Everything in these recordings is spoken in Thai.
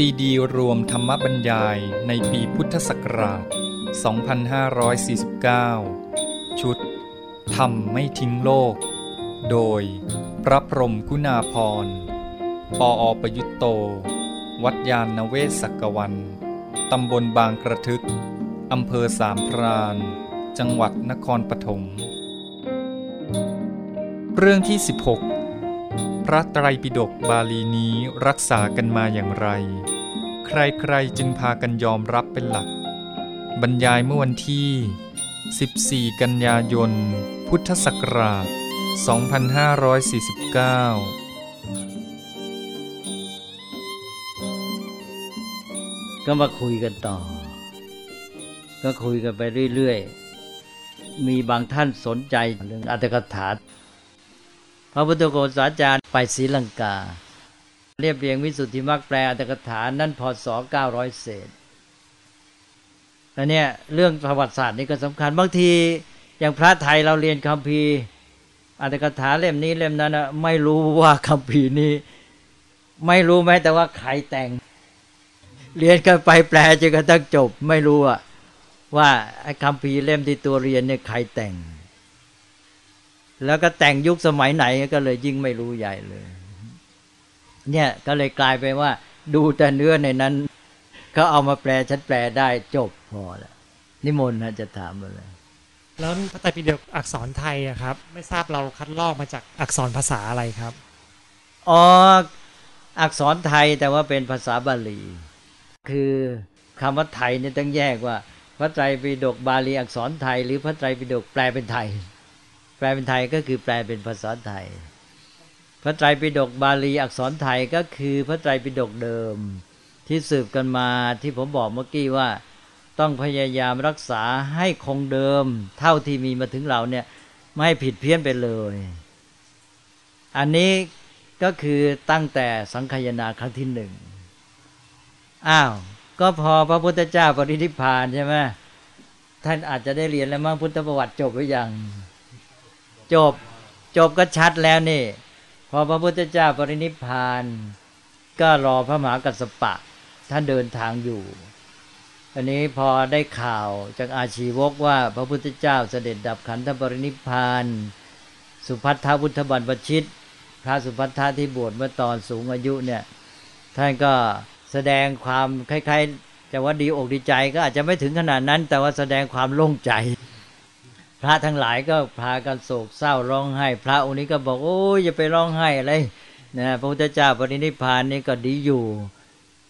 ซีดีรวมธรรมบรรยายในปีพุทธศักราช 2549 ชุดธรรมไม่ทิ้งโลก โดยพระพรหมกุณาพร ปออประยุตโต วัดยานเวศกกวัน ตำบลบางกระทึก อำเภอสามพราน จังหวัดนครปฐม เรื่องที่ 16 พระไตรปิฎกบาลีนี้รักษากันมาอย่างไร ใครๆจึงพากันยอมรับเป็นหลัก บรรยายเมื่อวันที่ 14 กันยายน พุทธศักราช 2549ก็มาคุยกันต่อ ก็คุยกันไปเรื่อย ๆ มีบางท่านสนใจเรื่องอัตถกถา พระพุทธโฆษาจารย์ไปศรีลังกา เรียบเรียงวิสุทธิมรรคแปลอัตถกถานั่นพศ900 เศษอันเนี้ยเรื่องประวัติศาสตร์นี่ก็สำคัญบางทีอย่างพระไทยเราเรียนคัมภีร์อัตถกถาเล่มนี้เล่มนั้นนะไม่รู้ว่าคัมภีร์นี้ ไม่รู้แม้แต่ว่าใครแต่ง เรียนกันไปแปลจนกระทั่งจบ ไม่รู้อะว่าคัมภีร์เล่มที่ตัวเรียนเนี่ยใครแต่ง แล้วก็แต่งยุคสมัยไหนก็เลยยิ่งไม่รู้ใหญ่เลย เนี่ยก็เลยกลายไปว่า ดูแต่เนื้อในนั้นเขาเอามาแปลฉันแปลได้จบพอแล้วนิมนต์นะจะถามอะไรแล้วพระไตรปิฎกอักษรไทยอะครับ ไม่ทราบเราคัดลอกมาจากอักษรภาษาอะไรครับอ๋ออักษรไทยแต่ว่าเป็นภาษาบาลี คือคำว่าไทยเนี่ยต้องแยกว่า พระไตรปิฎกบาลีอักษรไทย หรือพระไตรปิฎกแปลเป็นไทย แปลเป็นไทยก็คือแปลเป็นภาษาไทย พระไตรปิฎกบาลีอักษรไทยก็คือพระไตรปิฎกเดิม ที่สืบกันมาที่ผมบอกเมื่อกี้ว่า ต้องพยายามรักษาให้คงเดิม เท่าที่มีมาถึงเราเนี่ยไม่ให้ผิดเพี้ยนไปเลย อันนี้ก็คือตั้งแต่สังคยนาครั้งที่หนึ่งอ้าวก็พอพระพุทธเจ้าปรินิพพานใช่ไหมท่านอาจจะได้เรียนแล้วมั้งพุทธประวัติจบหรือยัง จบ จบก็ชัดแล้วนี่ พอพระพุทธเจ้าปรินิพพาน ก็รอพระมหากัสปะ ท่านเดินทางอยู่ อันนี้พอได้ข่าวจากอาชีวกว่าพระพุทธเจ้าเสด็จดับขันธปรินิพพาน สุพัทธพุทธบัณฑชิต พระสุพัทธะที่บวชเมื่อตอนสูงอายุเนี่ย ท่านก็แสดงความคล้ายๆจะว่าดีอกดีใจก็อาจจะไม่ถึงขนาดนั้น แต่ว่าแสดงความโล่งใจ ระทั้งหลายก็พากันโศกเศร้าร้องไห้ พระองค์นี้ก็บอกโอ้ยอย่าไปร้องไห้อะไรนะพระพุทธเจ้าปรินิพานนี่ก็ดีอยู่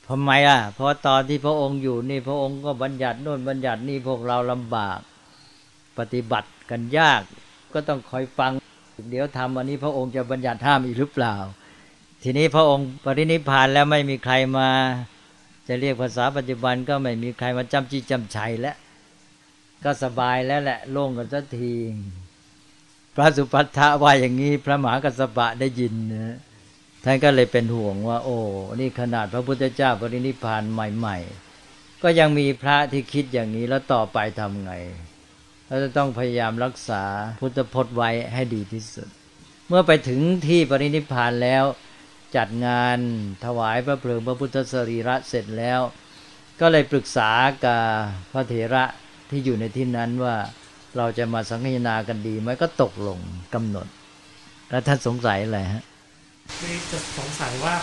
ทำไมอะเพราะตอนที่พระองค์อยู่นี่พระองค์ก็บัญญัติโน่นบัญญัตินี่พวกเราลำบาก ปฏิบัติกันยาก ก็ต้องคอยฟัง เดี๋ยวทำอันนี้พระองค์จะบัญญัติห้ามอีกหรือเปล่า ทีนี้พระองค์ปรินิพานแล้วไม่มีใครมา จะเรียกภาษาปัจจุบันก็ไม่มีใครมาจำจีจำชัยแล้ว ก็สบายแล้วแหละโล่งกันสักที พระสุพัทธะว่าอย่างนี้ พระมหากัสสปะได้ยินนะท่านก็เลยเป็นห่วงว่า โอ้นี่ขนาดพระพุทธเจ้าปรินิพานใหม่ ๆ ก็ยังมีพระที่คิดอย่างนี้แล้วต่อไปทำไงเราจะต้องพยายามรักษาพุทธพจน์ไว้ให้ดีที่สุด เมื่อไปถึงที่ปรินิพพานแล้ว จัดงานถวายพระเพลิงพระพุทธสรีระเสร็จแล้ว ก็เลยปรึกษากับพระเถระ ที่อยู่ในที่นั้นว่าเราจะมาสังฆนากันดีไหมก็ตกลงกำหนด แล้วท่านสงสัยอะไรฮะคือจะสงสัยว่า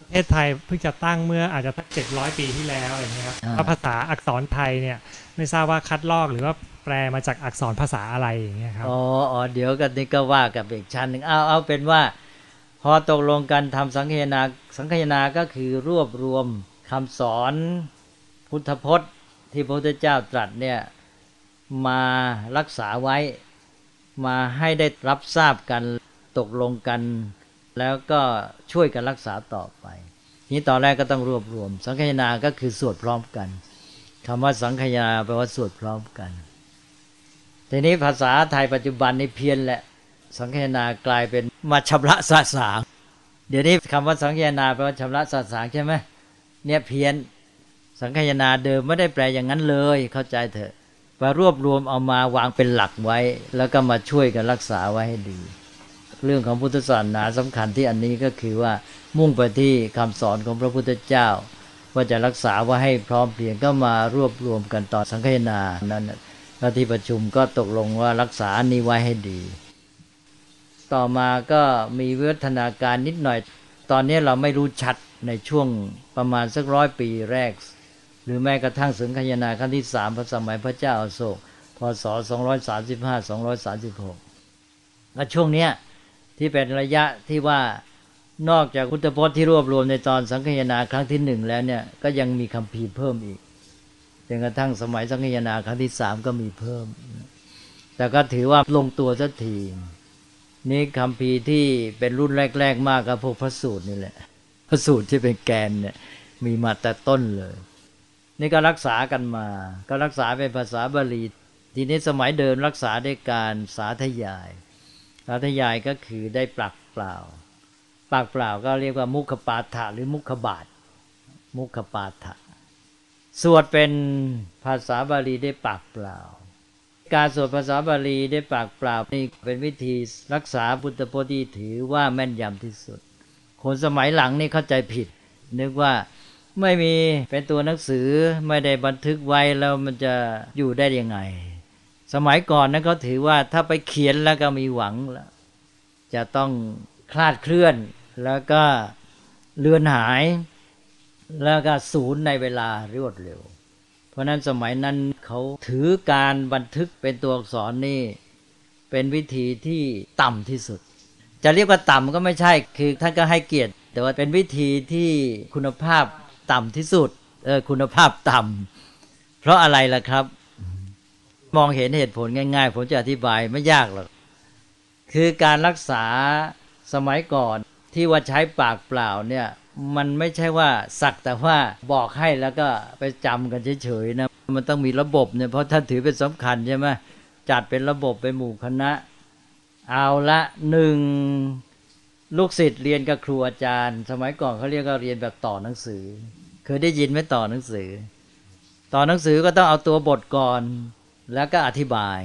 ประเทศไทยเพิ่งจะตั้งเมื่ออาจจะสักเจ็ดร้อยปีที่แล้วอย่างเงี้ยครับอ่าว่าภาษาอักษรไทยเนี่ย ไม่ทราบว่าคัดลอกหรือว่าแปลมาจากอักษรภาษาอะไรอย่างเงี้ยครับอ๋ออ๋อเดี๋ยวกันนี่ก็ว่ากับอีกชั้นหนึ่งเอาเอาเป็นว่า พอตกลงกันทำสังฆนาสังฆนาก็คือรวบรวมคำสอนพุทธพจน์ ที่พระพุทธเจ้าตรัสเนี่ยมารักษาไว้มาให้ได้รับทราบกันตกลงกัน แล้วก็ช่วยกันรักษาต่อไปนี้ตอนแรกก็ต้องรวบรวม สังฆนาก็คือสวดพร้อมกันคำว่าสังฆนาแปลว่าสวดพร้อมกันทีนี้ภาษาไทยปัจจุบันนี่เพี้ยนแหละ สังฆนากลายเป็นมาชำระสาสางเดี๋ยวนี้คำว่าสังฆนาแปลว่าชำระสาสางใช่ไหมเนี่ยเพี้ยน สังฆนาเดิมไม่ได้แปลอย่างนั้นเลย เข้าใจเถอะมารวบรวมเอามาวางเป็นหลักไว้ แล้วก็มาช่วยกันรักษาไว้ให้ดี เรื่องของพุทธศาสนาสำคัญที่อันนี้ก็คือว่ามุ่งไปที่คำสอนของพระพุทธเจ้า ว่าจะรักษาไว่าให้พร้อมเพรียงก็มารวบรวมกันต่อสังฆนานั้นแล้วที่ประชุมก็ตกลงว่ารักษานี้ไว้ให้ดี ต่อมาก็มีวิวัฒนาการนิดหน่อย ตอนนี้เราไม่รู้ชัดในช่วงประมาณสักร้อยปีแรก หรือแม้กระทั่งสังฆนาครั้งที่สามพระสมัยพระเจ้าอโศกพศ 235 236และช่วงเนี้ยที่เป็นระยะที่ว่านอกจากพุทธพจน์ที่รวบรวมในตอนสังคยนาครั้งที่หนึ่งแล้วเนี่ยก็ยังมีคำพีเพิ่มอีกจนกระทั่งสมัยสังคยนาครั้งที่สามก็มีเพิ่ม แต่ก็ถือว่าลงตัวสักทีนี่คำพีที่เป็นรุ่นแรก ๆ มากกับพวกพระสูตรนี่แหละพระสูตรที่เป็นแกนเนี่ยมีมาแต่ต้นเลย นี่ก็รักษากันมา ก็รักษาเป็นภาษาบาลีทีนี้สมัยเดิมรักษาด้วยการสาธยาย สาธยายก็คือได้ปลักเปล่า ปากเปล่าก็เรียกว่ามุขปาฐะหรือมุขบาท มุขปาฐะสวดเป็นภาษาบาลีได้ปากเปล่า การสวดภาษาบาลีได้ปากเปล่านี่เป็นวิธีรักษาพุทธพจน์ที่ถือว่าแม่นยำที่สุด คนสมัยหลังนี่เข้าใจผิด นึกว่า ไม่มีเป็นตัวหนังสือไม่ได้บันทึกไว้แล้วมันจะอยู่ได้ยังไง สมัยก่อนนั้นเขาถือว่าถ้าไปเขียนแล้วก็มีหวังแล้วจะต้องคลาดเคลื่อน แล้วก็เลือนหาย แล้วก็ศูนย์ในเวลารวดเร็ว เพราะนั้นสมัยนั้นเขาถือการบันทึกเป็นตัวอักษรนี่เป็นวิธีที่ต่ำที่สุด จะเรียกว่าต่ำก็ไม่ใช่คือท่านก็ให้เกียรติ แต่ว่าเป็นวิธีที่คุณภาพ ต่ำที่สุดเออคุณภาพต่ำเพราะอะไรล่ะครับ มองเห็นเหตุผลง่าย ๆ ผมจะอธิบายไม่ยากหรอกคือการรักษาสมัยก่อนที่ว่าใช้ปากเปล่าเนี่ย มันไม่ใช่ว่าสักแต่ว่าบอกให้แล้วก็ไปจำกันเฉยๆนะมันต้องมีระบบเนี่ยเพราะท่านถือเป็นสำคัญใช่ไหมจัดเป็นระบบเป็นหมู่คณะ เอาละหนึ่งลูกศิษย์เรียนกับครูอาจารย์ สมัยก่อนเขาเรียกว่าเรียนแบบต่อหนังสือ ยได้ยินไหมต่อหนังสือ ต่อหนังสือก็ต้องเอาตัวบทก่อน แล้วก็อธิบาย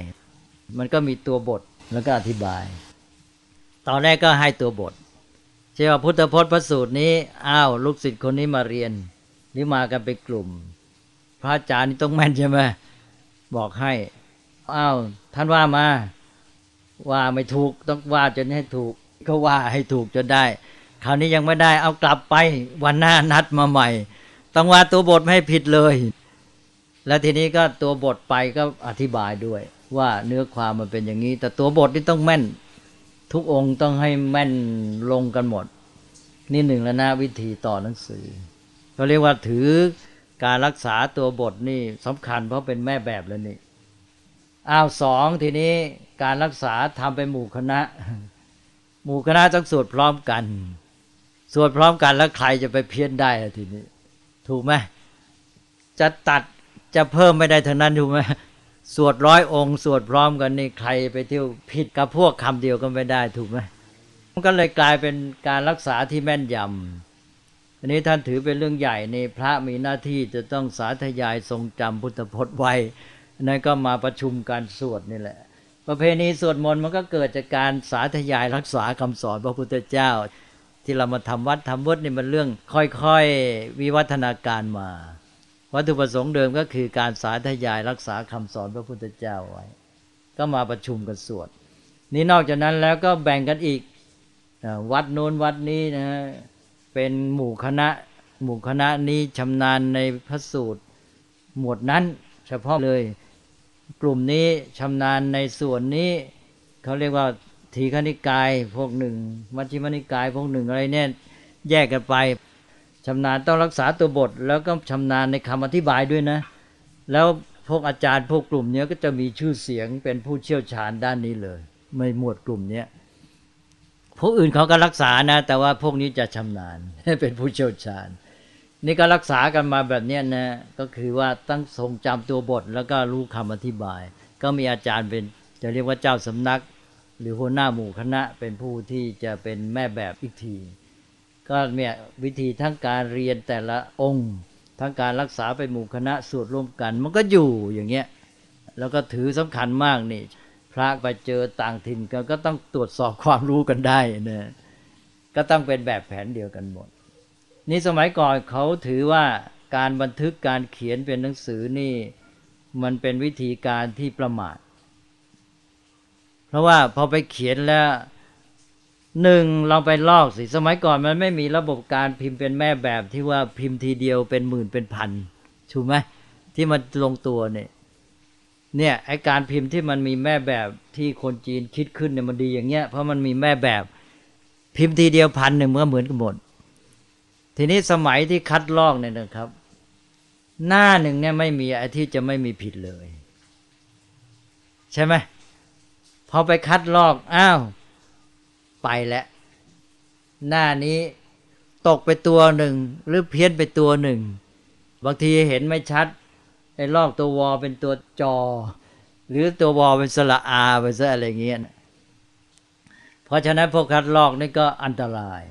มันก็มีตัวบทแล้วก็อธิบาย ตอนแรกก็ให้ตัวบทเช่ว่าพุทธพจน์พระสูตรนี้อ้าวลูกศิษย์คนนี้มาเรียนหรือมากันเป็นกลุ่ม พระอาจารย์นี่ต้องแม่นใช่ไหมบอกให้อ้าวท่านว่ามาว่าไม่ถูกต้องว่าจนให้ถูกก็ว่าให้ถูกจนได้ คราวนี้ยังไม่ได้เอากลับไปวันหน้านัดมาใหม่ ต้องว่าตัวบทไม่ให้ผิดเลย แล้วทีนี้ก็ตัวบทไปก็อธิบายด้วย ว่าเนื้อความมันเป็นอย่างนี้ แต่ตัวบทนี่ต้องแม่น ทุกองค์ต้องให้แม่นลงกันหมด นี่หนึ่งแล้วนะวิธีต่อหนังสือเขาเรียกว่าถือการรักษาตัวบทนี่สำคัญเพราะเป็นแม่แบบแล้วนี่อ้าวสองทีนี้การรักษาทำเป็นหมู่คณะ หมู่คณะต้องสวดพร้อมกัน สวดพร้อมกันแล้วใครจะไปเพี้ยนได้ทีนี้ ถูกไหมจะตัดจะเพิ่มไม่ได้ทั้งนั้นถูกไหมสวดร้อยองค์สวดพร้อมกันนี่ใครไปเที่ยวผิดกับพวกคำเดียวก็ไม่ได้ถูกไหมมันก็เลยกลายเป็นการรักษาที่แม่นยำอันนี้ท่านถือเป็นเรื่องใหญ่ในพระมีหน้าที่จะต้องสาธยายทรงจำพุทธพจน์ไว้นั่นก็มาประชุมการสวดนี่แหละ ประเพณีสวดมนต์มันก็เกิดจากการสาธยายรักษาคำสอนพระพุทธเจ้า ที่เรามาทำวัดทำวัดนี่มันเรื่องค่อยๆวิวัฒนาการมา วัตถุประสงค์เดิมก็คือการสาธยายรักษาคำสอนพระพุทธเจ้าไว้ ก็มาประชุมกันสวดนี่นอกจากนั้นแล้วก็แบ่งกันอีกวัดโน้นวัดนี้นะเป็นหมู่คณะหมู่คณะนี้ชำนาญในพระสูตรหมวดนั้น เฉพาะเลยกลุ่มนี้ชำนาญในส่วนนี้เขาเรียกว่า ทีฆนิกายพวกหนึ่ง มัชฌิมนิกายพวกหนึ่งอะไรเนี่ยแยกกันไปชำนาญต้องรักษาตัวบท แล้วก็ชำนาญในคำอธิบายด้วยนะ แล้วพวกอาจารย์พวกกลุ่มนี้ก็จะมีชื่อเสียงเป็นผู้เชี่ยวชาญด้านนี้เลย ไม่หมวดกลุ่มนี้พวกอื่นเขาก็รักษานะ แต่ว่าพวกนี้จะชำนาญเป็นผู้เชี่ยวชาญ นี่ก็รักษากันมาแบบนี้นะก็คือว่าตั้งทรงจำตัวบท แล้วก็รู้คำอธิบาย ก็มีอาจารย์เป็นจะเรียกว่าเจ้าสำนัก หรือหัวหน้าหมู่คณะเป็นผู้ที่จะเป็นแม่แบบอีกที ก็เนี่ยวิธีทั้งการเรียนแต่ละองค์ ทั้งการรักษาไปหมู่คณะสวดร่วมกัน มันก็อยู่อย่างเงี้ยแล้วก็ถือสำคัญมากนี่ พระไปเจอต่างถิ่นกันก็ต้องตรวจสอบความรู้กันได้นะก็ต้องเป็นแบบแผนเดียวกันหมด นี่สมัยก่อนเขาถือว่าการบันทึกการเขียนเป็นหนังสือนี่ มันเป็นวิธีการที่ประมาท เพราะว่าพอไปเขียนแล้วหนึ่งเราไปลอกสิสมัยก่อนมันไม่มีระบบการพิมพ์เป็นแม่แบบที่ว่าพิมพ์ทีเดียวเป็นหมื่นเป็นพันถูกไหมที่มันลงตัวเนี่ยเนี่ยไอการพิมพ์ที่มันมีแม่แบบที่คนจีนคิดขึ้นเนี่ยมันดีอย่างเงี้ยเพราะมันมีแม่แบบ พิมพ์ทีเดียวพันหนึ่งเมื่อเหมือนกันหมด ทีนี้สมัยที่คัดลอกเนี่ยนะครับ หน้าหนึ่งเนี่ยไม่มีไอที่จะไม่มีผิดเลย ใช่ไหม อไปคัดลอกอ้าว ไปแล้ว หน้านี้ตกไปตัวหนึ่ง หรือเพี้ยนไปตัวหนึ่ง บางทีเห็นไม่ชัดไอ้ลอกตัววอเป็นตัวจอ หรือตัววอเป็นสระอาไปซะอะไรเงี้ยเพราะฉะนั้นพวกคัดลอกนี่ก็อันตราย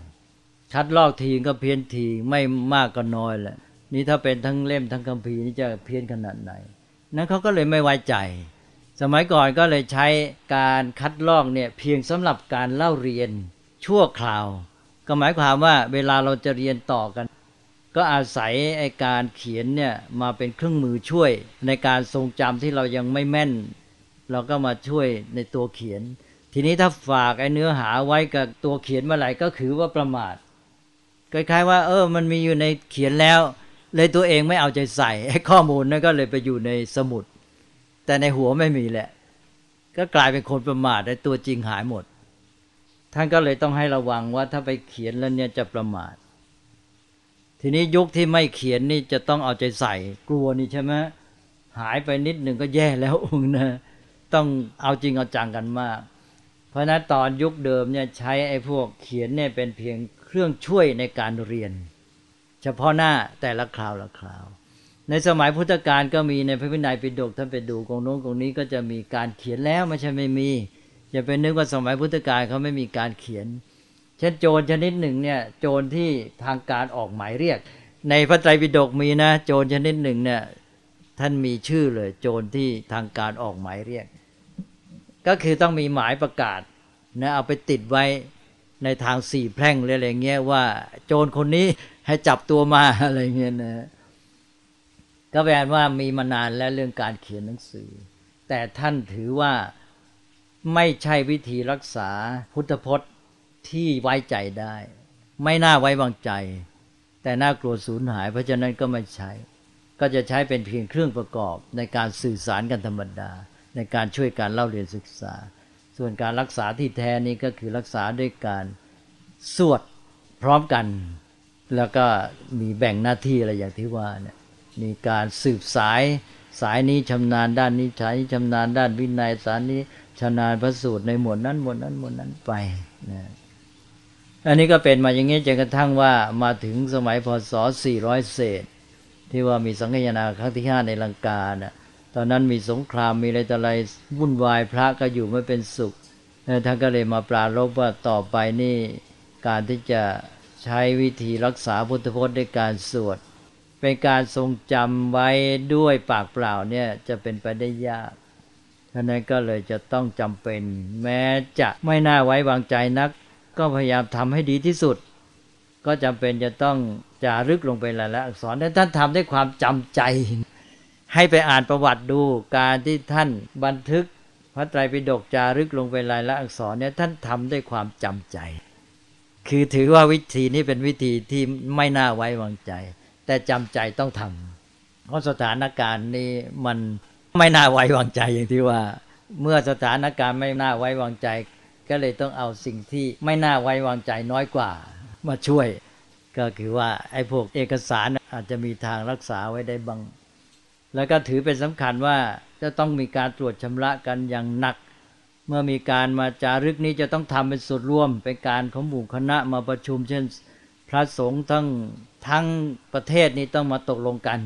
คัดลอกทีก็เพี้ยนทีไม่มากก็น้อยแหละนี่ถ้าเป็นทั้งเล่มทั้งคัมภีร์นี่จะเพี้ยนขนาดไหน นั้นเขาก็เลยไม่ไว้ใจ สมัยก่อนก็เลยใช้การคัดลอกเนี่ยเพียงสำหรับการเล่าเรียนชั่วคราว ก็หมายความว่าเวลาเราจะเรียนต่อกัน ก็อาศัยไอการเขียนเนี่ยมาเป็นเครื่องมือช่วยในการทรงจำที่เรายังไม่แม่น เราก็มาช่วยในตัวเขียน ทีนี้ถ้าฝากไอเนื้อหาไว้กับตัวเขียนเมื่อไหร่ก็คือว่าประมาทคล้ายๆว่า เออ มันมีอยู่ในเขียนแล้ว เลยตัวเองไม่เอาใจใส่ไอ้ข้อมูลนั่นก็เลยไปอยู่ในสมุด แต่ในหัวไม่มีแหละ ก็กลายเป็นคนประมาทไอ้ตัวจริงหายหมด ท่านก็เลยต้องให้ระวังว่าถ้าไปเขียนแล้วเนี่ยจะประมาท ทีนี้ยุคที่ไม่เขียนนี่จะต้องเอาใจใส่กลัวนี่ใช่ไหมหายไปนิดหนึ่งก็แย่แล้วองค์นะต้องเอาจริงเอาจังกันมาก เพราะนั้นตอนยุคเดิมเนี่ยใช้ไอ้พวกเขียนเนี่ยเป็นเพียงเครื่องช่วยในการเรียน เฉพาะหน้าแต่ละคราวละคราว ในสมัยพุทธกาลก็มีในพระวินัยปิฎกท่านไปดูกองโน้นกองนี้ก็จะมีการเขียนแล้วไม่ใช่ไม่มี อย่าไปนึกว่าสมัยพุทธกาลเขาไม่มีการเขียน เช่นโจรชนิดหนึ่งเนี่ยโจรที่ทางการออกหมายเรียก ในพระไตรปิฎกมีนะ โจรชนิดหนึ่งเนี่ยท่านมีชื่อเลย โจรที่ทางการออกหมายเรียก ก็คือต้องมีหมายประกาศนะเอาไปติดไว้ในทางสี่แพร่งอะไรเงี้ยว่า โจรคนนี้ให้จับตัวมาอะไรเงี้ยนะ ก็แปลว่ามีมานานแล้วเรื่องการเขียนหนังสือ แต่ท่านถือว่าไม่ใช่วิธีรักษาพุทธพจน์ที่ไว้ใจได้ ไม่น่าไว้วางใจ แต่น่ากลัวสูญหาย เพราะฉะนั้นก็ไม่ใช้ ก็จะใช้เป็นเพียงเครื่องประกอบในการสื่อสารกันธรรมดา ในการช่วยการเล่าเรียนศึกษา ส่วนการรักษาที่แท้นี้ก็คือรักษาด้วยการสวดพร้อมกัน แล้วก็มีแบ่งหน้าที่อะไรอย่างที่ว่าเนี่ย มีการสืบสายสายนี้ชำนาญด้านนี้สายนี้ชำนาญด้านวินัยสายนี้ชำนาญพระสูตรในหมวดนั้นหมวดนั้นหมวดนั้นไปนะอันนี้ก็เป็นมาอย่างนี้จนกระทั่งว่ามาถึงสมัยพศ 400 เศษ ที่ว่ามีสังฆยนาครั้งที่ห้าในลังกานะตอนนั้นมีสงครามมีอะไรต่ออะไรวุ่นวายพระก็อยู่ไม่เป็นสุขท่านก็เลยมาปราลบว่าต่อไปนี่การที่จะใช้วิธีรักษาพุทธพจน์ด้วยการสวด เป็นการทรงจำไว้ด้วยปากเปล่าเนี่ยจะเป็นไปได้ยากฉะนั้นก็เลยจะต้องจำเป็น แม้จะไม่น่าไว้วางใจนัก ก็พยายามทำให้ดีที่สุด ก็จำเป็นจะต้องจารึกลงไปหลายๆอักษรแต่ท่านทำด้วยความจำใจ ให้ไปอ่านประวัติดูการที่ท่านบันทึกพระไตรปิฎกจารึกลงไปลายละอักษรเนี่ยท่านทำด้วยความจำใจ คือถือว่าวิธีนี้เป็นวิธีที่ไม่น่าไว้วางใจ แต่จำใจต้องทำเพราะสถานการณ์นี้มันไม่น่าไว้วางใจอย่างที่ว่า เมื่อสถานการณ์ไม่น่าไว้วางใจ ก็เลยต้องเอาสิ่งที่ไม่น่าไว้วางใจน้อยกว่า มาช่วย ก็คือว่าไอ้พวกเอกสารอาจจะมีทางรักษาไว้ได้บางแล้วก็ถือเป็นสำคัญว่าจะต้องมีการตรวจชำระกันอย่างหนัก เมื่อมีการมาจารึกนี้จะต้องทำเป็นสุดร่วมเป็นการของหมู่คณะมาประชุมเช่น พระสงฆ์ทั้งทั้งประเทศนี้ต้องมาตกลงกัน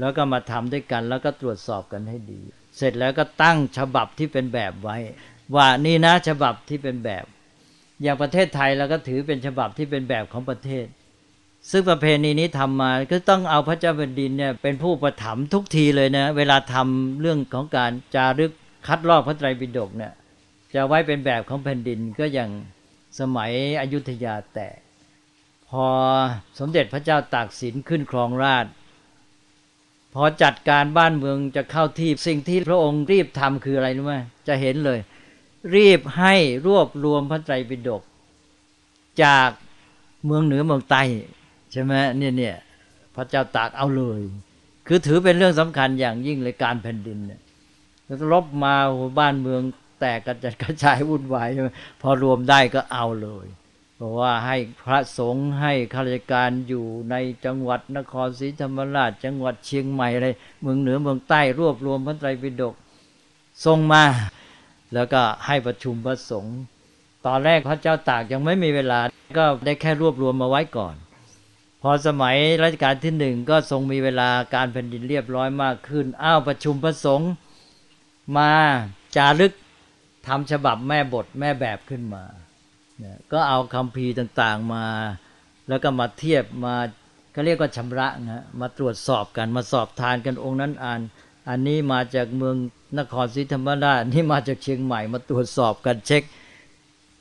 แล้วก็มาทำด้วยกันแล้วก็ตรวจสอบกันให้ดี เสร็จแล้วก็ตั้งฉบับที่เป็นแบบไว้ ว่านี่นะฉบับที่เป็นแบบ อย่างประเทศไทยเราก็ถือเป็นฉบับที่เป็นแบบของประเทศ ซึ่งประเพณีนี้ทำมาก็ต้องเอาพระเจ้าแผ่นดินเนี่ยเป็นผู้ประถมทุกทีเลยนะเวลาทำเรื่องของการจารึกคัดลอกพระไตรปิฎกเนี่ยจะไว้เป็นแบบของแผ่นดินก็อย่างสมัยอยุธยาแตก พอสมเด็จพระเจ้าตากสินขึ้นครองราชพอจัดการบ้านเมืองจะเข้าที่สิ่งที่พระองค์รีบทำคืออะไรรู้ไหมจะเห็นเลย รีบให้รวบรวมพระไตรปิฎกจากเมืองเหนือเมืองใต้ใช่ไหมเนี่ยเนี่ยพระเจ้าตากเอาเลย คือถือเป็นเรื่องสำคัญอย่างยิ่งเลยการแผ่นดินเนี่ยรบมาบ้านเมืองแตกกระจัดกระจายวุ่นวายพอรวมได้ก็เอาเลย ว่าให้พระสงฆ์ให้ข้าราชการอยู่ในจังหวัดนครศรีธรรมราช จังหวัดเชียงใหม่อะไรเมืองเหนือเมืองใต้รวบรวมพระไตรปิฎกส่งมา แล้วก็ให้ประชุมพระสงฆ์ตอนแรกพระเจ้าตากยังไม่มีเวลา ก็ได้แค่รวบรวมมาไว้ก่อน พอสมัยรัชกาลที่หนึ่งก็ทรงมีเวลาการแผ่นดินเรียบร้อยมากขึ้นอ้าวประชุมพระสงฆ์มาจารึกทำฉบับแม่บทแม่แบบขึ้นมา ก็เอาคำพีต่างๆมา แล้วก็มาเทียบมาก็เรียกว่าชำระนะมาตรวจสอบกันมาสอบทานกันองค์นั้นอ่าน อันนี้มาจากเมืองนครศรีธรรมราชนี่มาจากเชียงใหม่มาตรวจสอบกันเช็ค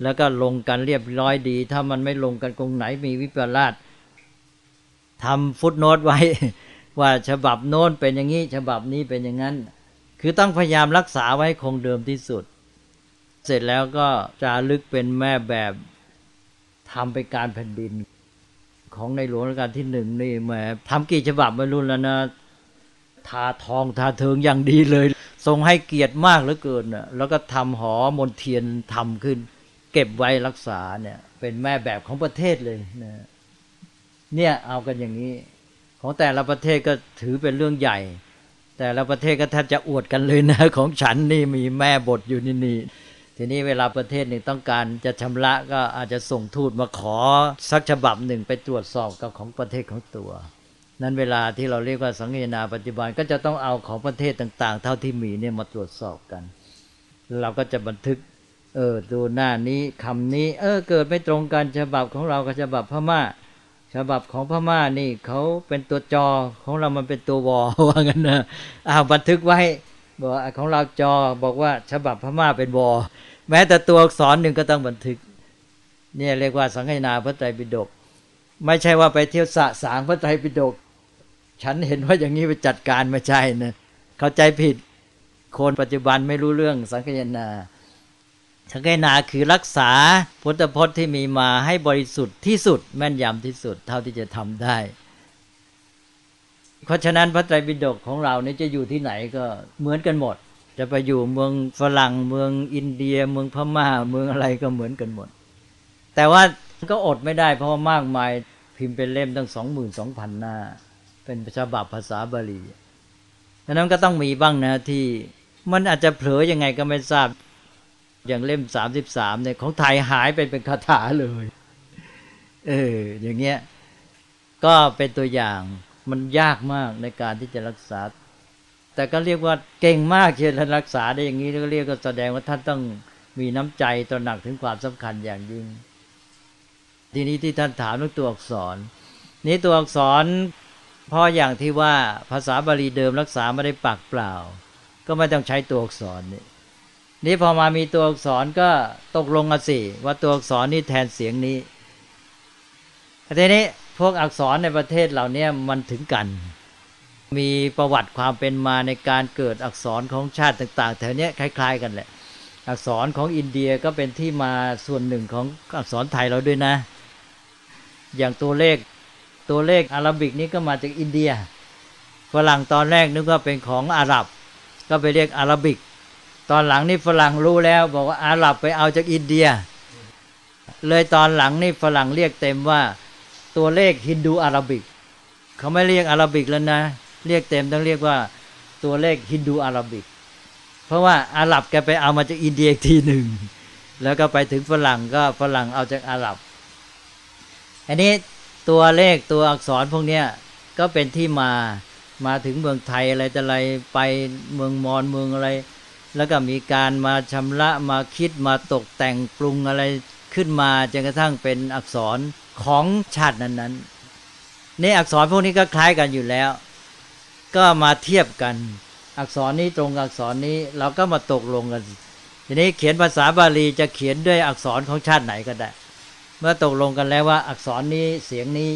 แล้วก็ลงกันเรียบร้อยดี ถ้ามันไม่ลงกันตรงไหนมีวิปลาสทำฟุตโนตไว้ ว่าฉบับโน้นเป็นอย่างนี้ฉบับนี้เป็นอย่างนั้น คือต้องพยายามรักษาไว้คงเดิมที่สุด เสร็จแล้วก็จารึกเป็นแม่แบบทำไปการแผ่นดิน ของในหลวงรัชกาลที่หนึ่งนี่แหมทำกี่ฉบับไม่รู้แล้วนะทาทองทาเทิงอย่างดีเลย ทรงให้เกียรติมากเหลือเกินนะแล้วก็ทำหอมนเทียนทำขึ้น เก็บไว้รักษาเนี่ย เป็นแม่แบบของประเทศเลยนะเนี่ยเอากันอย่างนี้ ของแต่ละประเทศก็ถือเป็นเรื่องใหญ่ แต่ละประเทศก็แทบจะอวดกันเลยนะ ของฉันนี่มีแม่บทอยู่นี่นี่ ทีนี้เวลาประเทศหนึ่งต้องการจะชำระก็อาจจะส่งทูตมาขอสักฉบับหนึ่งไปตรวจสอบกับของประเทศของตัว นั้นเวลาที่เราเรียกว่าสังเกนาปัจจุบันก็จะต้องเอาของประเทศต่าง ๆ เท่าที่มีเนี่ยมาตรวจสอบกัน เราก็จะบันทึก เออดูหน้านี้คำนี้ เออเกิดไม่ตรงกันฉบับของเรากับฉบับพม่าฉบับของพม่านี่เขาเป็นตัวจอของเรามันเป็นตัววอว่างั้นนะอ้าวบันทึกไว้บอกของเราจอบอกว่าฉบับพม่าเป็นวอ แม้แต่ตัวอักษรหนึ่งก็ต้องบันทึก เนี่ยเรียกว่าสังฆนาพระไตรปิฎกไม่ใช่ว่าไปเที่ยวสะสางพระไตรปิฎกฉันเห็นว่าอย่างนี้ไปจัดการไม่ใช่นะเข้าใจผิดคนปัจจุบันไม่รู้เรื่องสังฆนาสังฆนาคือรักษาพุทธพจน์ที่มีมาให้บริสุทธิ์ที่สุด แม่นยำที่สุด เท่าที่จะทำได้ เพราะฉะนั้นพระไตรปิฎกของเราเนี่ยจะอยู่ที่ไหนก็เหมือนกันหมด จะไปอยู่เมืองฝรั่งเมืองอินเดีย เมืองพม่าเมืองอะไรก็เหมือนกันหมด แต่ว่าก็อดไม่ได้เพราะามากมายพิมพ์เป็นเล่มตั้งสองหมื่นสองพันหน้า เป็นฉบับภาษาบาลีดังนั้นก็ต้องมีบ้างนะที่มันอาจจะเผลอยังไงก็ไม่ทราบ อย่างเล่มสามสิบสามเนี่ยของไทยหายไปเป็นคาถาเลย เออ อย่างเงี้ย ก็เป็นตัวอย่างมันยากมากในการที่จะรักษา แต่ก็เรียกว่าเก่งมากเชียวท่านรักษาได้อย่างนี้ก็เรียกก็แสดงว่าท่านต้องมีน้ำใจตระหนักถึงความสำคัญอย่างยิ่ง ทีนี้ที่ท่านถามเรื่องตัวอักษร นี้ตัวอักษรพราะอย่างที่ว่าภาษาบาลีเดิมรักษาไม่ได้ปากเปล่า ก็ไม่ต้องใช้ตัวอักษรนี่นี่พอมามีตัวอักษรก็ตกลงกันสิว่าตัวอักษรนี่แทนเสียงนี้ทีนี้พวกอักษรในประเทศเหล่านี้มันถึงกัน มีประวัติความเป็นมาในการเกิดอักษรของชาติต่างๆแถวนี้คล้าย ๆ กันแหละ อักษรของอินเดียก็เป็นที่มาส่วนหนึ่งของอักษรไทยเราด้วยนะ อย่างตัวเลขตัวเลขอาราบิกนี้ก็มาจากอินเดียฝรั่งตอนแรกนึกว่าเป็นของอาหรับ ก็ไปเรียกอาราบิก ตอนหลังนี่ฝรั่งรู้แล้วบอกว่าอาหรับไปเอาจากอินเดีย เลยตอนหลังนี่ฝรั่งเรียกเต็มว่าตัวเลขฮินดูอาราบิก เขาไม่เรียกอาราบิกแล้วนะ เรียกเต็มต้องเรียกว่าตัวเลขฮินดูอาราบิก เพราะว่าอาหรับแกไปเอามาจากอินเดียทีหนึ่ง แล้วก็ไปถึงฝรั่งก็ฝรั่งเอาจากอาหรับ อันนี้ตัวเลขตัวอักษรพวกนี้ก็เป็นที่มามาถึงเมืองไทยอะไรจะอะไรไปเมืองมอญเมืองอะไร แล้วก็มีการมาชำระมาคิดมาตกแต่งปรุงอะไรขึ้นมาจนกระทั่งเป็นอักษรของชาตินั้นๆนี่อักษรพวกนี้ก็คล้ายกันอยู่แล้ว ก็มาเทียบกัน อักษรนี้ตรงอักษรนี้เราก็มาตกลงกัน ทีนี้เขียนภาษาบาลีจะเขียนด้วยอักษรของชาติไหนก็ได้ เมื่อตกลงกันแล้วว่าอักษรนี้เสียงนี้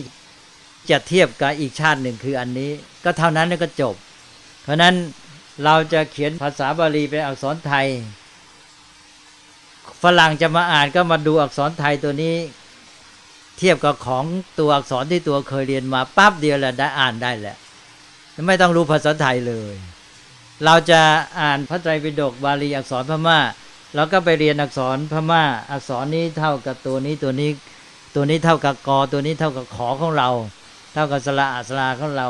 จะเทียบกับอีกชาติหนึ่งคืออันนี้ ก็เท่านั้นก็จบ เพราะนั้นเราจะเขียนภาษาบาลีเป็นอักษรไทย ฝรั่งจะมาอ่านก็มาดูอักษรไทยตัวนี้ เทียบกับของตัวอักษรที่ตัวเคยเรียนมาปั๊บเดียวแหละได้อ่านได้แหละ ไม่ต้องรู้ภาษาไทยเลย เราจะอ่านพระไตรปิฎกบาลีอักษรพม่าเราก็ไปเรียนอักษรพม่า อักษรนี้เท่ากับตัวนี้ตัวนี้ตัวนี้เท่ากับกอตัวนี้เท่ากับขอของเรา เท่ากับสระอัสราของเรา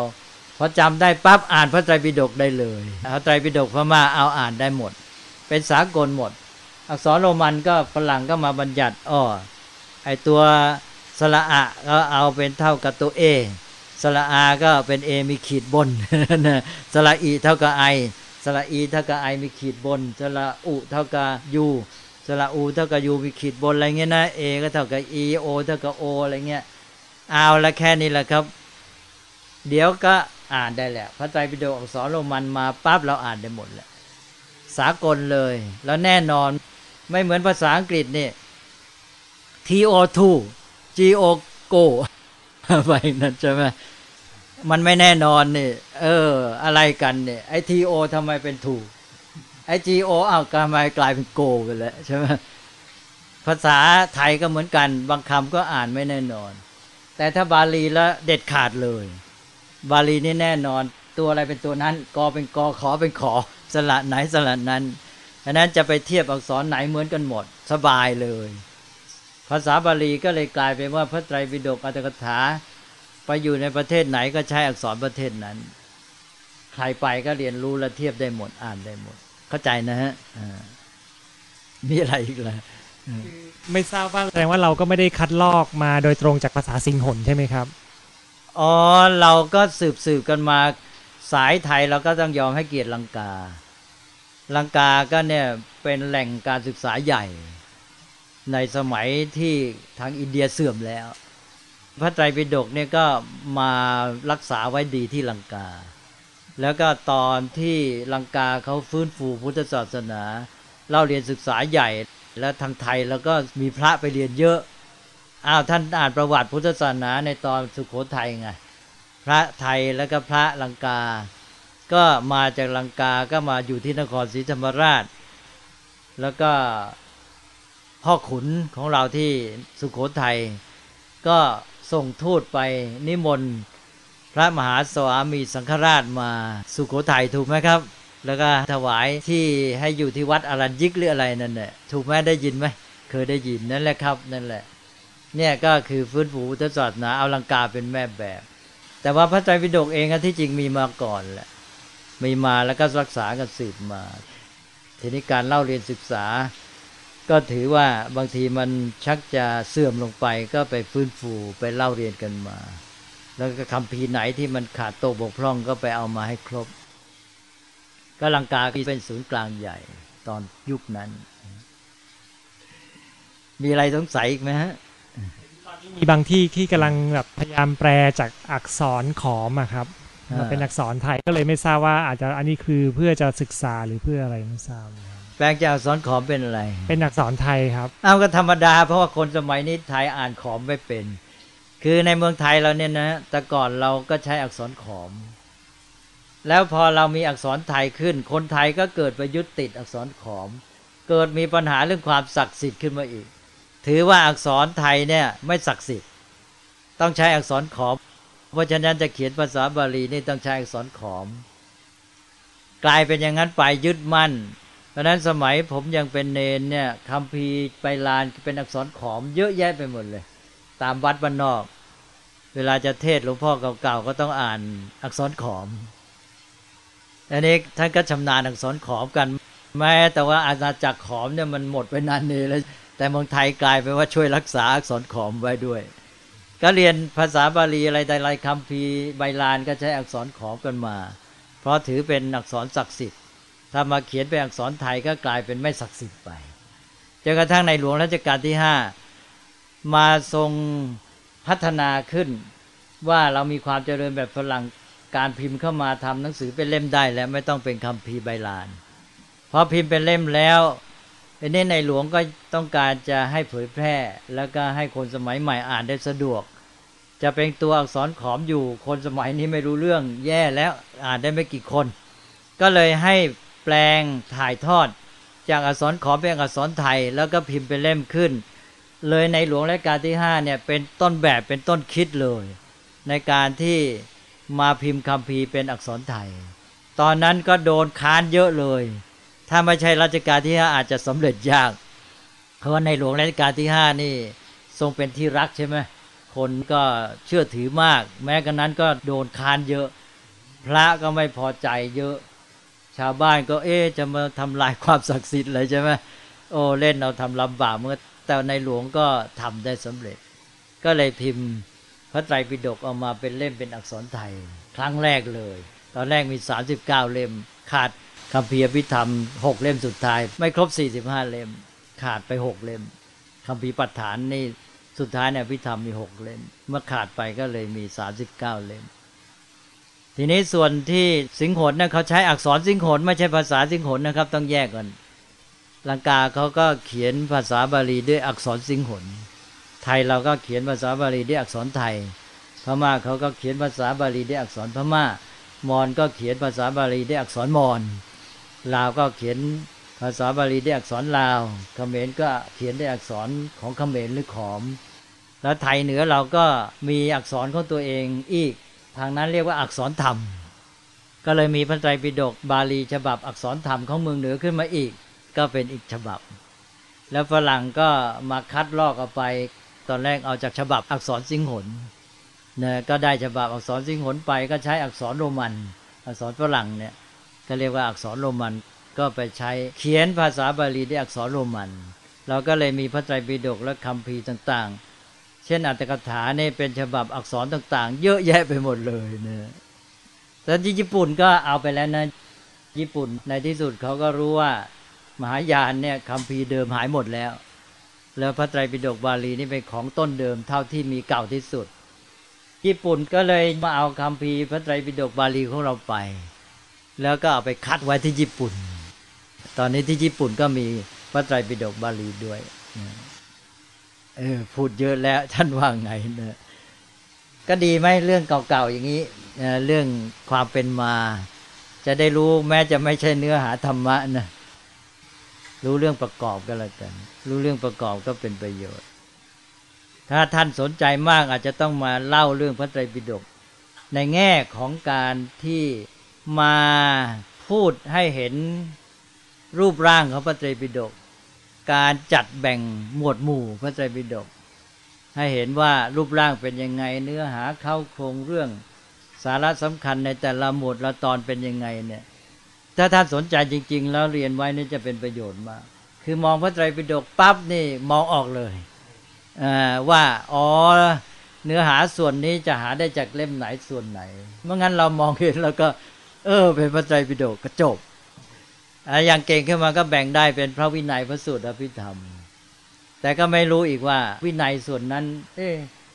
พอจำได้ปั๊บอ่านพระไตรปิฎกได้เลยพระไตรปิฎกพม่าเอาอ่านได้หมด เป็นสากลหมด อักษรโรมันก็ฝรั่งก็มาบัญญัติอ้อไอตัวสระอะก็เอาเป็นเท่ากับตัวเอ สระอาก็เป็นเอมีขีดบนสระอีเท่ากับไอสระอีเท่ากับไอมีขีดบนสระอุเท่ากับยูสระอูเท่ากับยูมีขีดบนอะไรเงี้ยนะเอก็เท่ากับอีโอเท่ากับโออะไรเงี้ยเอาละแค่นี้แหละครับ เดี๋ยวก็อ่านได้แหละพระไตรปิฎกอักษรโรมันมาปั๊บเราอ่านได้หมดแหละสากลเลย แล้วแน่นอนไม่เหมือนภาษาอังกฤษนี่ TO2 GO go ไปนั่นใช่ไหมมันไม่แน่นอนนี่เออ อะไรกันเนี่ยไอ้ TO ทำไมเป็นถูกไอ้ GO อ้าวทำไมกลายเป็นโกไปแล้วใช่ไหมภาษาไทยก็เหมือนกัน บางคำก็อ่านไม่แน่นอน แต่ถ้าบาลีแล้วเด็ดขาดเลย บาลีนี่แน่นอน ตัวอะไรเป็นตัวนั้นกอเป็นกอขอเป็นขอ สระไหนสระนั้นฉะนั้นจะไปเทียบอักษรไหนเหมือนกันหมด สบายเลย ภาษาบาลีก็เลยกลายเป็นว่าพระไตรปิฎกอัตถกถา ไปอยู่ในประเทศไหนก็ใช้อักษรประเทศนั้น ใครไปก็เรียนรู้และเทียบได้หมดอ่านได้หมด เข้าใจนะฮะมีอะไรอีกล่ะไม่ทราบว่าแสดงว่าเราก็ไม่ได้คัดลอกมาโดยตรงจากภาษาสิงหนใช่ไหมครับอ๋อเราก็สืบสืบกันมาสายไทยเราก็ต้องยอมให้เกียรติลังกา ลังกาก็เนี่ยเป็นแหล่งการศึกษาใหญ่ ในสมัยที่ทางอินเดียเสื่อมแล้ว พระไตรปิฎกเนี่ยก็มารักษาไว้ดีที่ลังกา แล้วก็ตอนที่ลังกาเขาฟื้นฟูพุทธศาสนาเล่าเรียนศึกษาใหญ่ แล้วทางไทยแล้วก็มีพระไปเรียนเยอะอ้าวท่านอ่านประวัติพุทธศาสนาในตอนสุขโขทัยไงพระไทยแล้วก็พระลังกา ก็มาจากลังกาก็มาอยู่ที่นครศรีธรรมราช แล้วก็ พ่อขุนของเราที่สุขโขทัยก็ส่งทูตไปนิมนต์พระมหาสวามีสังฆราชมาสุขโขทัยถูกไหมครับ แล้วก็ถวายที่ให้อยู่ที่วัดอรัญยิกหรืออะไรนั่นแหละถูกไหมได้ยินไหมเคยได้ยินนั่นแหละครับนั่นแหละ เนี่ยก็คือฟื้นฟูพุทธศาสนาเอาลังกาเป็นแม่แบบ แต่ว่าพระไตรปิฎกเองที่จริงมีมาก่อนแหละมีมาแล้วก็รักษากันสืบมา ทีนี้การเล่าเรียนศึกษา ก็ถือว่าบางทีมันชักจะเสื่อมลงไปก็ไปฟื้นฟูไปเล่าเรียนกันมา แล้วก็คำพีไหนที่มันขาดโตบกพร่องก็ไปเอามาให้ครบ ก็ลังกาเป็นศูนย์กลางใหญ่ตอนยุคนั้น มีอะไรสงสัยอีกไหมฮะมีบางที่ที่กำลังแบบพยายามแปลจากอักษรขอมอะครับมาเป็นอักษรไทยก็เลยไม่ทราบว่าอาจจะอันนี้คือเพื่อจะศึกษาหรือเพื่ออะไรไม่ทราบครับ แปลงจากอักษรขอมเป็นอะไร เป็นอักษรไทยครับ เอาก็ธรรมดาเพราะว่าคนสมัยนี้ไทยอ่านขอมไม่เป็น คือในเมืองไทยเราเนี่ยนะแต่ก่อนเราก็ใช้อักษรขอม แล้วพอเรามีอักษรไทยขึ้น คนไทยก็เกิดไปยึดติดอักษรขอม เกิดมีปัญหาเรื่องความศักดิ์สิทธิ์ขึ้นมาอีก ถือว่าอักษรไทยเนี่ยไม่ศักดิ์สิทธิ์ ต้องใช้อักษรขอม เพราะฉะนั้นจะเขียนภาษาบาลีนี่ต้องใช้อักษรขอม กลายเป็นอย่างนั้นไปยึดมั่น เพราะนั้นสมัยผมยังเป็นเนนเนี่ยคำพีไปลานเป็นอักษรขอมเยอะแยะไปหมดเลย ตามวัดบ้านนอก เวลาจะเทศหลวงพ่อเก่าๆก็ต้องอ่านอักษรขอมอันนี้ท่านก็ชำนาญอักษรขอมกันแม้แต่ว่าอาณาจักรขอมเนี่ยมันหมดไปนานนี้แล้ว แต่เมืองไทยกลายไปว่าช่วยรักษาอักษรขอมไว้ด้วย ก็เรียนภาษาบาลีอะไรใดๆคำพีใบลานก็ใช้อักษรขอมกันมา เพราะถือเป็นอักษรศักดิ์สิทธิ์ ถ้ามาเขียนเป็นอักษรไทยก็กลายเป็นไม่ศักดิ์สิทธิ์ไปจนกระทั่งในหลวงรัชกาลที่ห้ามาทรงพัฒนาขึ้นว่าเรามีความเจริญแบบฝรั่งการพิมพ์เข้ามาทำหนังสือเป็นเล่มได้แล้วไม่ต้องเป็นคำพีใบลานพอพิมพ์เป็นเล่มแล้วอันนี้ในหลวงก็ต้องการจะให้เผยแพร่ แล้วก็ให้คนสมัยใหม่อ่านได้สะดวก จะเป็นตัวอักษรขอมอยู่คนสมัยนี้ไม่รู้เรื่องแย่แล้วอ่านได้ไม่กี่คน ก็เลยให้ แปลงถ่ายทอด จากอักษรขอเป็นอักษรไทย แล้วก็พิมพ์เป็นเล่มขึ้น เลยในหลวงรัชกาลที่ห้าเนี่ยเป็นต้นแบบเป็นต้นคิดเลย ในการที่มาพิมพ์คำพีเป็นอักษรไทย ตอนนั้นก็โดนค้านเยอะเลย ถ้าไม่ใช่รัชกาลที่ห้าอาจจะสำเร็จยาก เพราะว่าในหลวงรัชกาลที่ห้านี่ทรงเป็นที่รักใช่ไหมคนก็เชื่อถือมาก แม้กระนั้นก็โดนค้านเยอะ พระก็ไม่พอใจเยอะ ชาวบ้านก็เอ๊จะมาทำลายความศักดิ์สิทธิ์เลยใช่ไหมโอ้เล่นเราทำลำบากเมื่อแต่ในหลวงก็ทำได้สำเร็จ ก็เลยพิมพ์พระไตรปิฎกออกมาเป็นเล่มเป็นอักษรไทย ครั้งแรกเลย ตอนแรกมี 39 เล่ม ขาดคำเพียพิธรรม 6 เล่มสุดท้าย ไม่ครบ 45 เล่ม ขาดไป 6 เล่มคำพีปัฏฐานนี่สุดท้ายเนี่ยพิธรรมมี 6 เล่ม เมื่อขาดไปก็เลยมี 39 เล่ม ทีนี้ส่วนที่สิงหนเนี่ยเขาใช้อักษรสิงหนไม่ใช่ภาษาสิงหนนะครับ ต้องแยกกันลังกาเขาก็เขียนภาษาบาลีด้วยอักษรสิงหน ไทยเราก็เขียนภาษาบาลีด้วยอักษรไทย พม่าเขาก็เขียนภาษาบาลีด้วยอักษรพม่า มอญก็เขียนภาษาบาลีด้วยอักษรมอญ ลาวก็เขียนภาษาบาลีด้วยอักษรลาว เขมรก็เขียนด้วยอักษรของเขมรหรือขอม แล้วไทยเหนือเราก็มีอักษรของตัวเองอีก ทางนั้นเรียกว่าอักษรธรรม ก็เลยมีพระไตรปิฎกบาลีฉบับอักษรธรรมของเมืองเหนือขึ้นมาอีก ก็เป็นอีกฉบับ แล้วฝรั่งก็มาคัดลอกเอาไป ตอนแรกเอาจากฉบับอักษรสิงหนนะก็ได้ฉบับอักษรสิงหนไปก็ใช้อักษรโรมัน อักษรฝรั่งเนี่ยก็เรียกว่าอักษรโรมันก็ไปใช้เขียนภาษาบาลีด้วยอักษรโรมัน เราก็เลยมีพระไตรปิฎกและคำพีต่างๆ เช่นอัตถกถาเนี่ยเป็นฉบับอักษรต่างๆ เยอะแยะไปหมดเลยเนี่ยแต่ที่ญี่ปุ่นก็เอาไปแล้วนะ ญี่ปุ่นในที่สุดเขาก็รู้ว่ามหายานเนี่ยคำพีเดิมหายหมดแล้ว แล้วพระไตรปิฎกบาลีนี่เป็นของต้นเดิมเท่าที่มีเก่าที่สุด ญี่ปุ่นก็เลยมาเอาคำพีพระไตรปิฎกบาลีของเราไป แล้วก็เอาไปคัดไว้ที่ญี่ปุ่น ตอนนี้ที่ญี่ปุ่นก็มีพระไตรปิฎกบาลีด้วย เออพูดเยอะแล้วท่านว่าไงเนะก็ดีไหมเรื่องเก่าๆอย่างนี้เรื่องความเป็นมา จะได้รู้แม้จะไม่ใช่เนื้อหาธรรมะนะรู้เรื่องประกอบก็แล้วกัน รู้เรื่องประกอบก็เป็นประโยชน์ ถ้าท่านสนใจมากอาจจะต้องมาเล่าเรื่องพระไตรปิฎกในแง่ของการที่มาพูดให้เห็นรูปร่างของพระไตรปิฎก การจัดแบ่งหมวดหมู่พระไตรปิฎกให้เห็นว่ารูปร่างเป็นยังไง เนื้อหาเข้าโครงเรื่องสาระสำคัญในแต่ละหมวดละตอนเป็นยังไงเนี่ยถ้าท่านสนใจจริง ๆ แล้วเรียนไว้นี่จะเป็นประโยชน์มาก คือมองพระไตรปิฎกปั๊บนี่มองออกเลยว่าอ๋อเนื้อหาส่วนนี้จะหาได้จากเล่มไหนส่วนไหนเมื่องั้นเรามองเห็นแล้วก็ เออ เป็นพระไตรปิฎกก็จบ อย่างเก่งขึ้นมาก็แบ่งได้เป็นพระวินัยพระสูตรอภิธรรม แต่ก็ไม่รู้อีกว่าวินัยส่วนนั้น เอ๊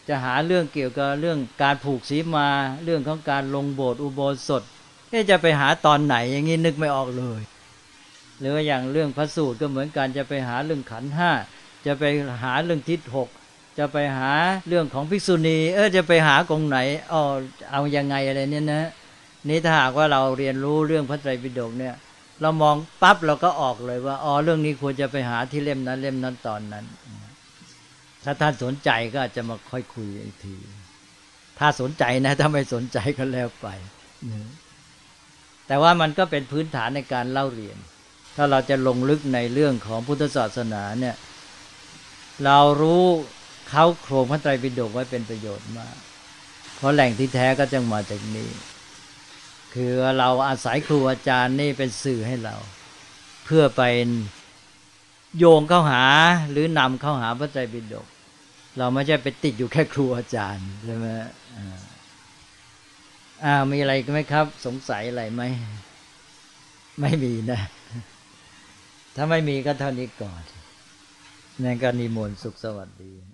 จะหาเรื่องเกี่ยวกับเรื่องการผูกศีมาเรื่องของการลงโบสถ์อุโบสถเอ๊จะไปหาตอนไหนอย่างนี้นึกไม่ออกเลย หรืออย่างเรื่องพระสูตรก็เหมือนกันจะไปหาเรื่องขันห้าจะไปหาเรื่องทิศหกจะไปหาเรื่องของภิกษุณี เออจะไปหากองไหนอ๋อเอายังไงอะไรเนี่ยนะนี่ถ้าหากว่าเราเรียนรู้เรื่องพระไตรปิฎกเนี่ย เรามองปั๊บเราก็ออกเลยว่าอ๋อเรื่องนี้ควรจะไปหาที่เล่มนั้น เล่มนั้นตอนนั้น ถ้าท่านสนใจก็อาจจะมาค่อยคุยอีกที ถ้าสนใจนะ ถ้าไม่สนใจก็แล้วไปแต่ว่ามันก็เป็นพื้นฐานในการเล่าเรียน ถ้าเราจะลงลึกในเรื่องของพุทธศาสนาเนี่ย เรารู้เขาโครงพระไตรปิฎกไว้เป็นประโยชน์มาก เพราะแหล่งที่แท้ก็จะมาจากนี้ คือเราอาศัยครูอาจารย์นี่เป็นสื่อให้เรา เพื่อไปโยงเข้าหาหรือนำเข้าหาพระไตรปิฎกเราไม่ใช่ไปติดอยู่แค่ครูอาจารย์ใช่ไหมอ่ามีอะไรไหมครับ สงสัยอะไรไหมไม่มีนะ ถ้าไม่มีก็เท่านี้ก่อนนั่นก็นิมนต์สุขสวัสดี